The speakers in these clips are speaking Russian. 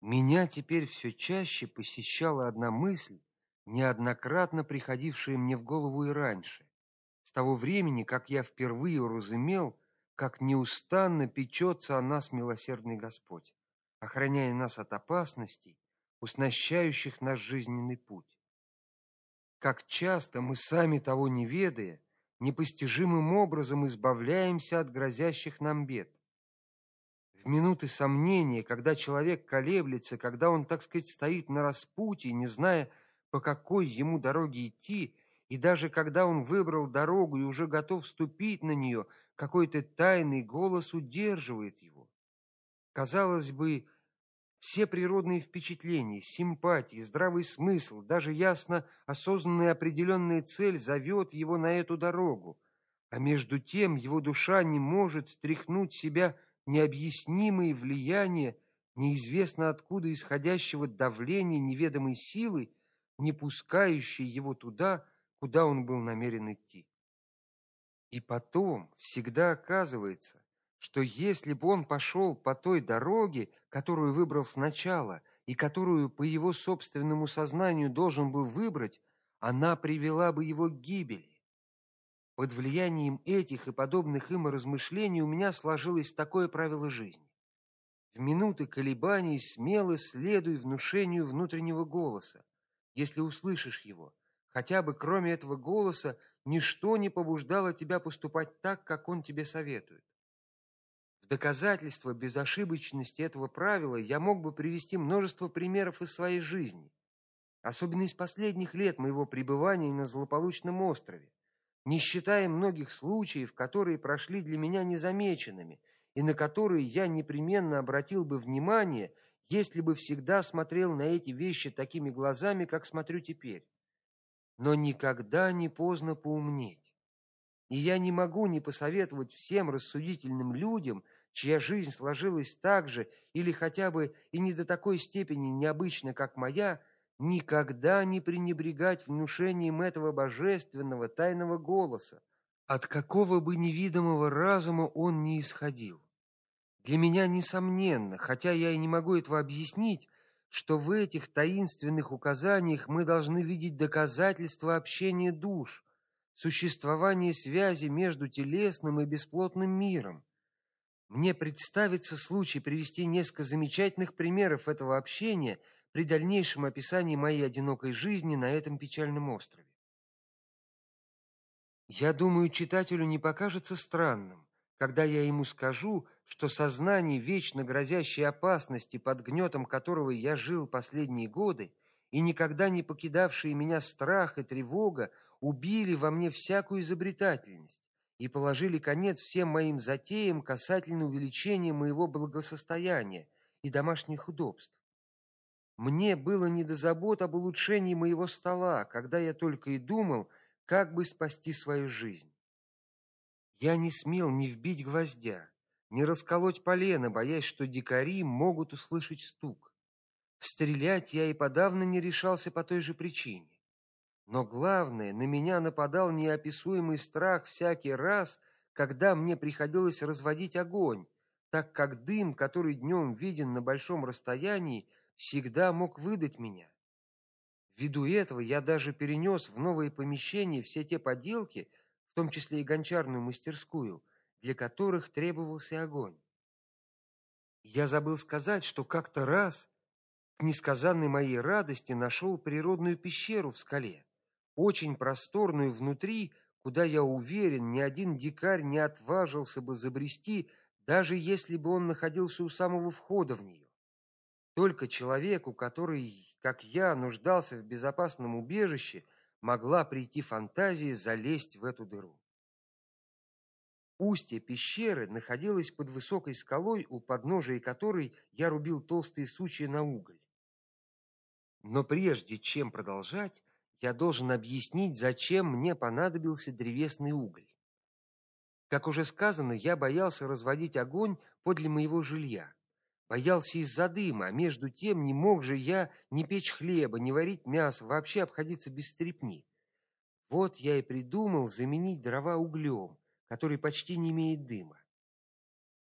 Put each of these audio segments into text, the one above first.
Меня теперь все чаще посещала одна мысль, неоднократно приходившая мне в голову и раньше, с того времени, как я впервые уразумел, как неустанно печется о нас милосердный Господь, охраняя нас от опасностей, уснащающих наш жизненный путь. Как часто мы сами того не ведая, непостижимым образом избавляемся от грозящих нам бед. В минуты сомнения, когда человек колеблется, когда он, так сказать, стоит на распутье, не зная, по какой ему дороге идти, и даже когда он выбрал дорогу и уже готов вступить на нее, какой-то тайный голос удерживает его. Казалось бы, все природные впечатления, симпатии, здравый смысл, даже ясно осознанная определенная цель зовет его на эту дорогу, а между тем его душа не может стряхнуть себя необъяснимые влияния неизвестно откуда исходящего давления неведомой силы, не пускающей его туда, куда он был намерен идти. И потом всегда оказывается, что если бы он пошел по той дороге, которую выбрал сначала и которую по его собственному сознанию должен был выбрать, она привела бы его к гибели. Под влиянием этих и подобных им размышлений у меня сложилось такое правило жизни: в минуты колебаний смело следуй внушению внутреннего голоса. Если услышишь его, хотя бы кроме этого голоса, ничто не побуждало тебя поступать так, как он тебе советует. В доказательство безошибочности этого правила я мог бы привести множество примеров из своей жизни, особенно из последних лет моего пребывания на злополучном острове не считая многих случаев, которые прошли для меня незамеченными и на которые я непременно обратил бы внимание, если бы всегда смотрел на эти вещи такими глазами, как смотрю теперь. Но никогда не поздно поумнеть. И я не могу не посоветовать всем рассудительным людям, чья жизнь сложилась так же или хотя бы и не до такой степени необычно, как моя, никогда не пренебрегать внушением этого божественного тайного голоса, от какого бы невидимого разума он ни исходил. Для меня несомненно, хотя я и не могу этого объяснить, что в этих таинственных указаниях мы должны видеть доказательства общения душ, существования связи между телесным и бесплотным миром. Мне представится случай привести несколько замечательных примеров этого общения – при дальнейшем описании моей одинокой жизни на этом печальном острове. Я думаю, читателю не покажется странным, когда я ему скажу, что сознание вечно грозящей опасности, под гнетом которого я жил последние годы, и никогда не покидавшие меня страх и тревога, убили во мне всякую изобретательность и положили конец всем моим затеям касательно увеличения моего благосостояния и домашних удобств. Мне было не до забот об улучшении моего стола, когда я только и думал, как бы спасти свою жизнь. Я не смел ни вбить гвоздя, ни расколоть полено, боясь, что дикари могут услышать стук. Стрелять я и подавно не решался по той же причине. Но главное, на меня нападал неописуемый страх всякий раз, когда мне приходилось разводить огонь, так как дым, который днем виден на большом расстоянии, всегда мог выдать меня. Ввиду этого я даже перенес в новые помещения все те поделки, в том числе и гончарную мастерскую, для которых требовался огонь. Я забыл сказать, что как-то раз к несказанной моей радости нашел природную пещеру в скале, очень просторную внутри, куда я уверен, ни один дикарь не отважился бы забрести, даже если бы он находился у самого входа в нее. Только человеку, который, как я, нуждался в безопасном убежище, могла прийти фантазия залезть в эту дыру. Устье пещеры находилось под высокой скалой, у подножия которой я рубил толстые сучья на уголь. Но прежде чем продолжать, я должен объяснить, зачем мне понадобился древесный уголь. Как уже сказано, я боялся разводить огонь подле моего жилья. Боялся из-за дыма, а между тем не мог же я ни печь хлеба, ни варить мясо, вообще обходиться без стрепни. Вот я и придумал заменить дрова углем, который почти не имеет дыма.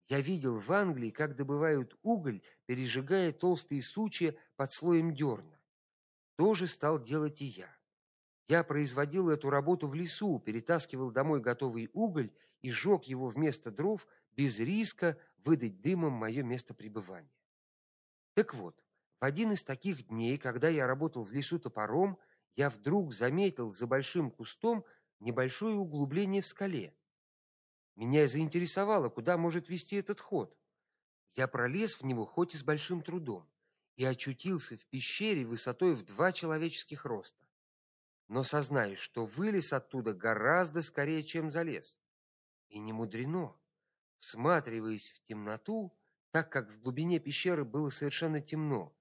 Я видел в Англии, как добывают уголь пережигая толстые сучья под слоем дерна. То же стал делать и я. Я производил эту работу в лесу, перетаскивал домой готовый уголь и жег его вместо дров без риска выдать дымом мое место пребывания. Так вот, в один из таких дней, когда я работал в лесу топором, я вдруг заметил за большим кустом небольшое углубление в скале. Меня заинтересовало, куда может вести этот ход. Я пролез в него хоть и с большим трудом и очутился в пещере высотой в два человеческих роста. Но сознаюсь, что вылез оттуда гораздо скорее, чем залез. И не мудрено. Всматриваясь в темноту, так как в глубине пещеры было совершенно темно,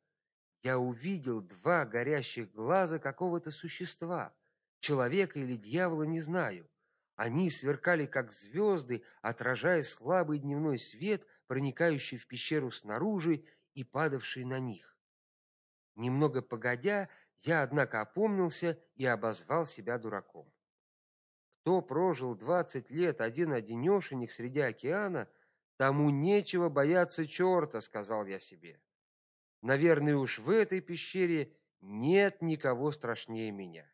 я увидел два горящих глаза какого-то существа, человека или дьявола, не знаю. Они сверкали как звезды, отражая слабый дневной свет, проникающий в пещеру снаружи и падавший на них. Немного погодя, я однако опомнился и обозвал себя дураком. Кто прожил двадцать лет один-одинешенек среди океана, тому нечего бояться черта, сказал я себе. Наверное, уж в этой пещере нет никого страшнее меня.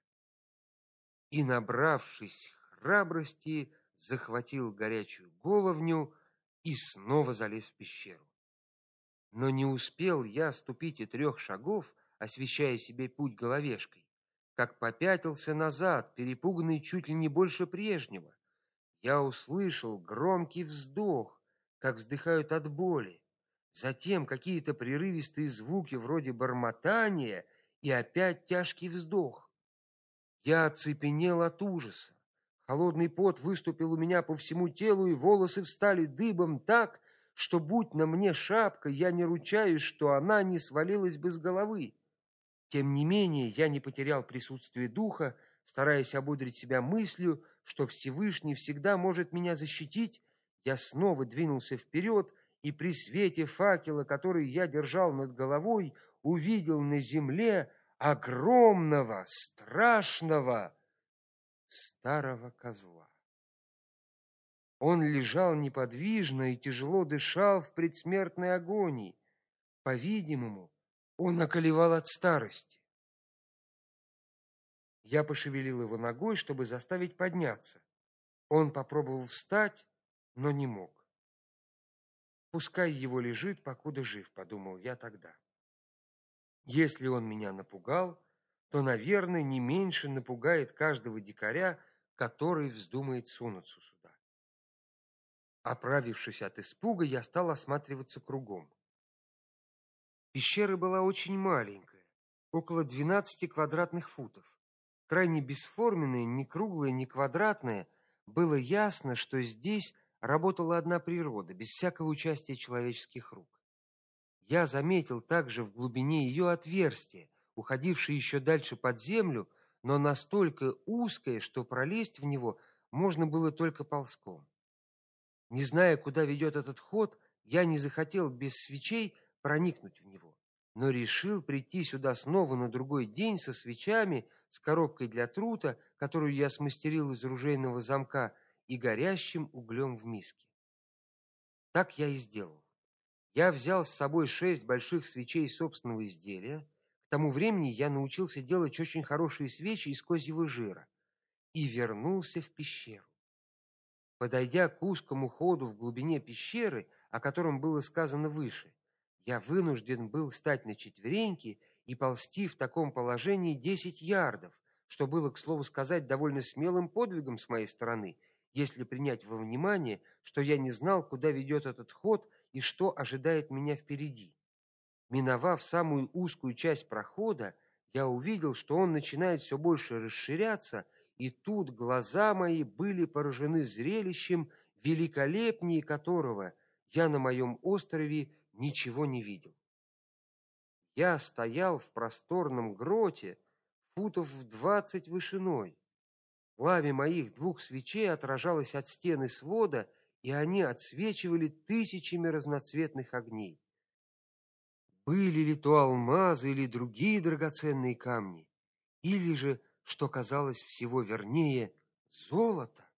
И набравшись храбрости, захватил горячую головню и снова залез в пещеру. Но не успел я ступить и трех шагов, освещая себе путь головешкой, как попятился назад, перепуганный чуть ли не больше прежнего. Я услышал громкий вздох, как вздыхают от боли, затем какие-то прерывистые звуки вроде бормотания и опять тяжкий вздох. Я оцепенел от ужаса. Холодный пот выступил у меня по всему телу, и волосы встали дыбом так, что будь на мне шапка, я не ручаюсь, что она не свалилась бы с головы. Тем не менее, я не потерял присутствие духа, стараясь ободрить себя мыслью, что Всевышний всегда может меня защитить. Я снова двинулся вперед и при свете факела, который я держал над головой, увидел на земле огромного, страшного старого козла. Он лежал неподвижно и тяжело дышал в предсмертной агонии. По-видимому, он околевал от старости. Я пошевелил его ногой, чтобы заставить подняться. Он попробовал встать, но не мог. Пускай его лежит, покуда жив, подумал я тогда. Если он меня напугал, то, наверное, не меньше напугает каждого дикаря, который вздумает сунуться сюда. Оправившись от испуга, я стал осматриваться кругом. Пещера была очень маленькая, около 12 квадратных футов. Крайне бесформенная, ни круглая, ни квадратная, было ясно, что здесь работала одна природа, без всякого участия человеческих рук. Я заметил также в глубине ее отверстие, уходившее еще дальше под землю, но настолько узкое, что пролезть в него можно было только ползком. Не зная, куда ведет этот ход, я не захотел без свечей проникнуть в него, но решил прийти сюда снова на другой день со свечами, с коробкой для трута, которую я смастерил из ружейного замка, и горящим углем в миске. Так я и сделал. Я взял с собой шесть больших свечей собственного изделия. К тому времени я научился делать очень хорошие свечи из козьего жира и вернулся в пещеру. Подойдя к узкому ходу в глубине пещеры, о котором было сказано выше, я вынужден был встать на четвереньки и ползти в таком положении десять ярдов, что было, к слову сказать, довольно смелым подвигом с моей стороны если принять во внимание, что я не знал, куда ведет этот ход и что ожидает меня впереди. Миновав самую узкую часть прохода, я увидел, что он начинает все больше расширяться, и тут глаза мои были поражены зрелищем, великолепнее которого я на моем острове ничего не видел. Я стоял в просторном гроте, футов в двадцать вышиной. Пламя моих двух свечей отражалось от стены свода, и они отсвечивали тысячами разноцветных огней. Были ли то алмазы или другие драгоценные камни, или же, что казалось всего вернее, золото?